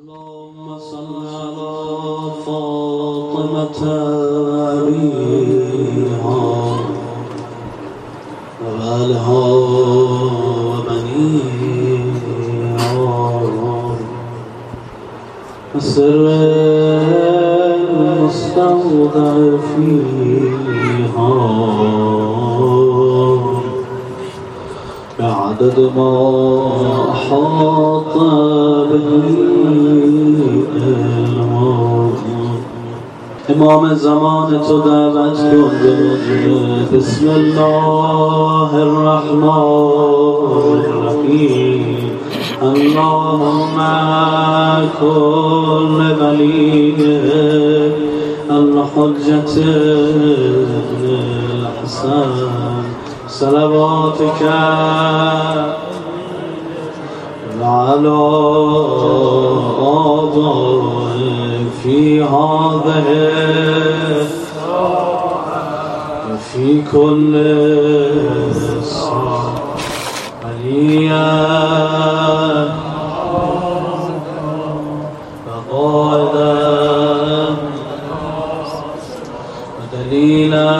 اللهم صل على فاطمة أبيها وآلها وبنيها. وسر المستودع فيها. بعدد ما أحاط به إمام زمان تو دعوت کن بسم الله الرحمن الرحیم. اللهم كل وليك الحجة الحسن صلواتك على في هذه في كل عليا فقائدا ودليلا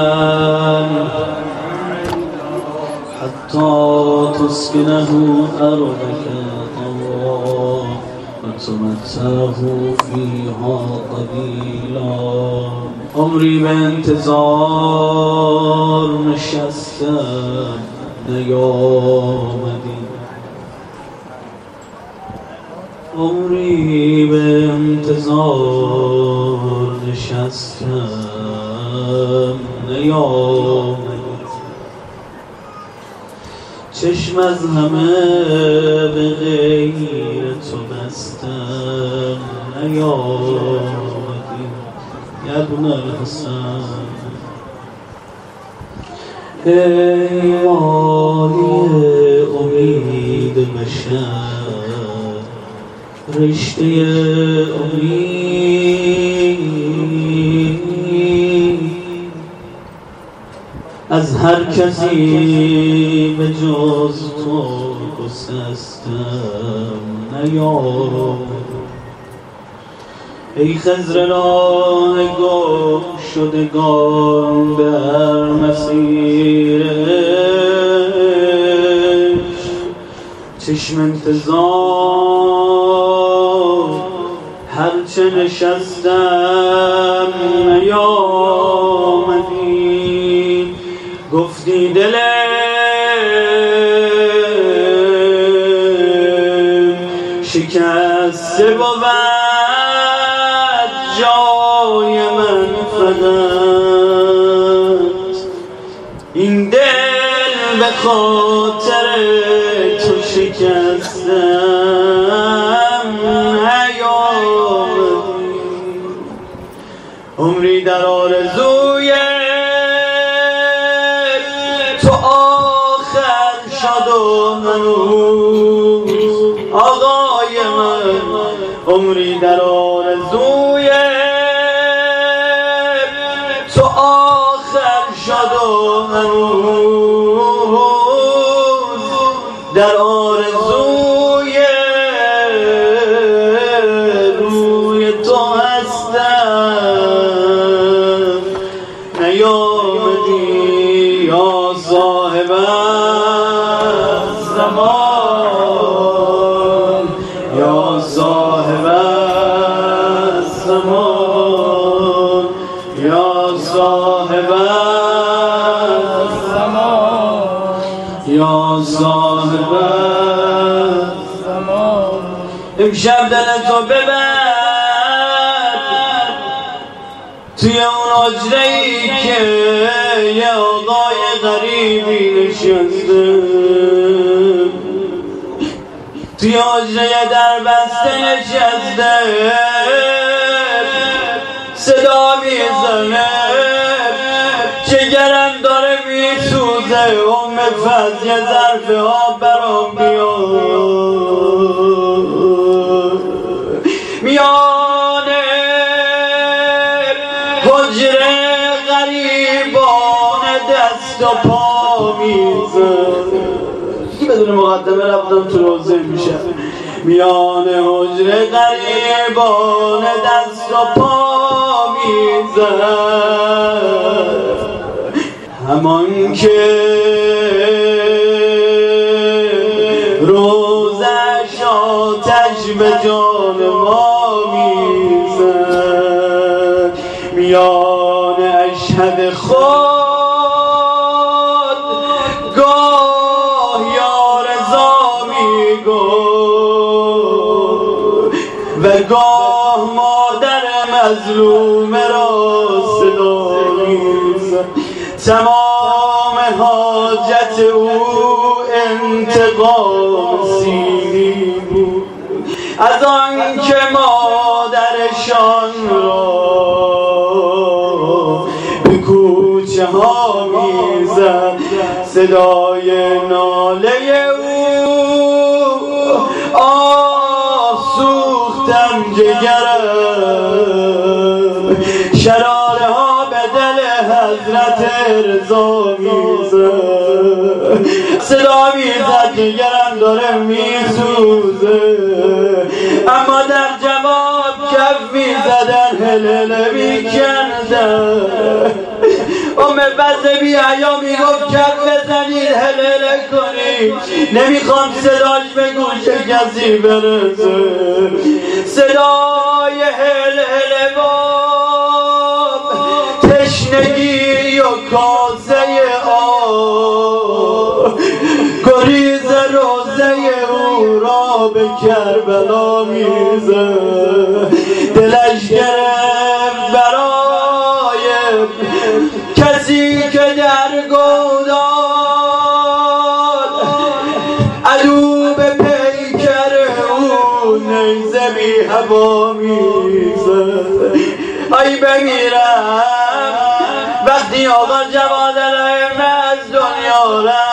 حتى تسكنه أرضك تمتعه فيها قليلا عمری به انتظار نشستم نیامدی عمری به انتظار نشستم نیامدی چشم از همه به غیر تو بستم. نیامدی یبن الحسن ای امید بشر رشته امید هر کسی به جز تو گسستم نیام ای خزر راه گم شدگان در مسیر چشم انتظار هرچه نشستم نیامدی شکسته بود جای من فقط. این دل به خاطر تو شکستم. نیامدی عمری در آرزوی عمری در آرزوی تو آخر شد و زمان امشب دل تو ببر توی اون آجره ای که یه آقای غریبی نشسته. توی آجره در بسته نشسته. صدا می‌زنه. میسوزه ام فضل یه ظرف آب برام بیاد میانه حجره غریبان دست و پا میزه. بدون مقدمه رفتم تو روزه میشه. میان حجر قریبان دست و پا می‌زد همان که روزش آتش به جان ما می‌زد. میان اشهد خود و گاه مادر مظلوم را تمام حاجت او انتقام سیری بود. از آن که مادرشان را به کوچه ها می‌زد صدای ناله او صدا می‌زد جگرم داره میسوزه. اما در جواب کف می‌زدن هلله می‌کردن. ام بزه بی حیا می‌گفت کف بزنید هلله کنید. نمی‌خوام صداش به گوش کسی برسه صدای را به کربلا میزه. دلش گرفت برای کسی که در گودان عدو به پیکر او نیزه بی هوا میزه. ای بمیرم وقتی آقا جواد از دنیا رفت.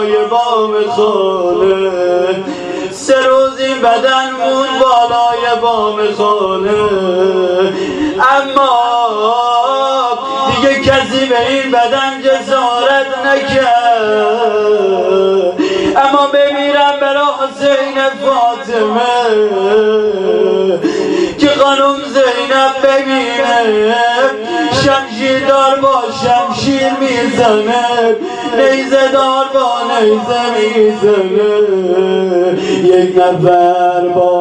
بالای بام خانه. سه روز بدن مون بالای بام خانه. اما دیگه کسی به این بدن جسارت نکرد. اما بمیرم برا حسین فاطمه. که خانم زینب ببینه. شمشیر دار با شمشیر می‌زنه. نیزه دار با نیزه می‌زنه یک نفر با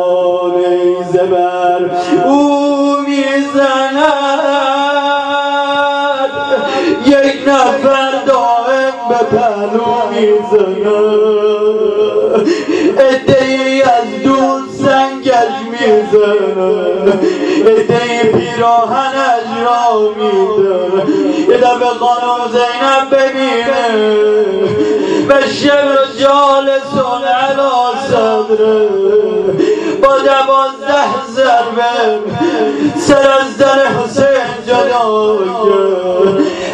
ادهی پیراهنش را می‌زنه یه دفعه خانم زینب ببینه و شبر جالسون علا صدره با دوازده ضربه سر از در حسین جدا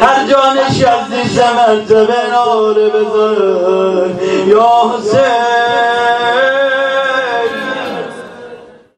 هر جا نشستی سمت به ناله بزن. یا حسین.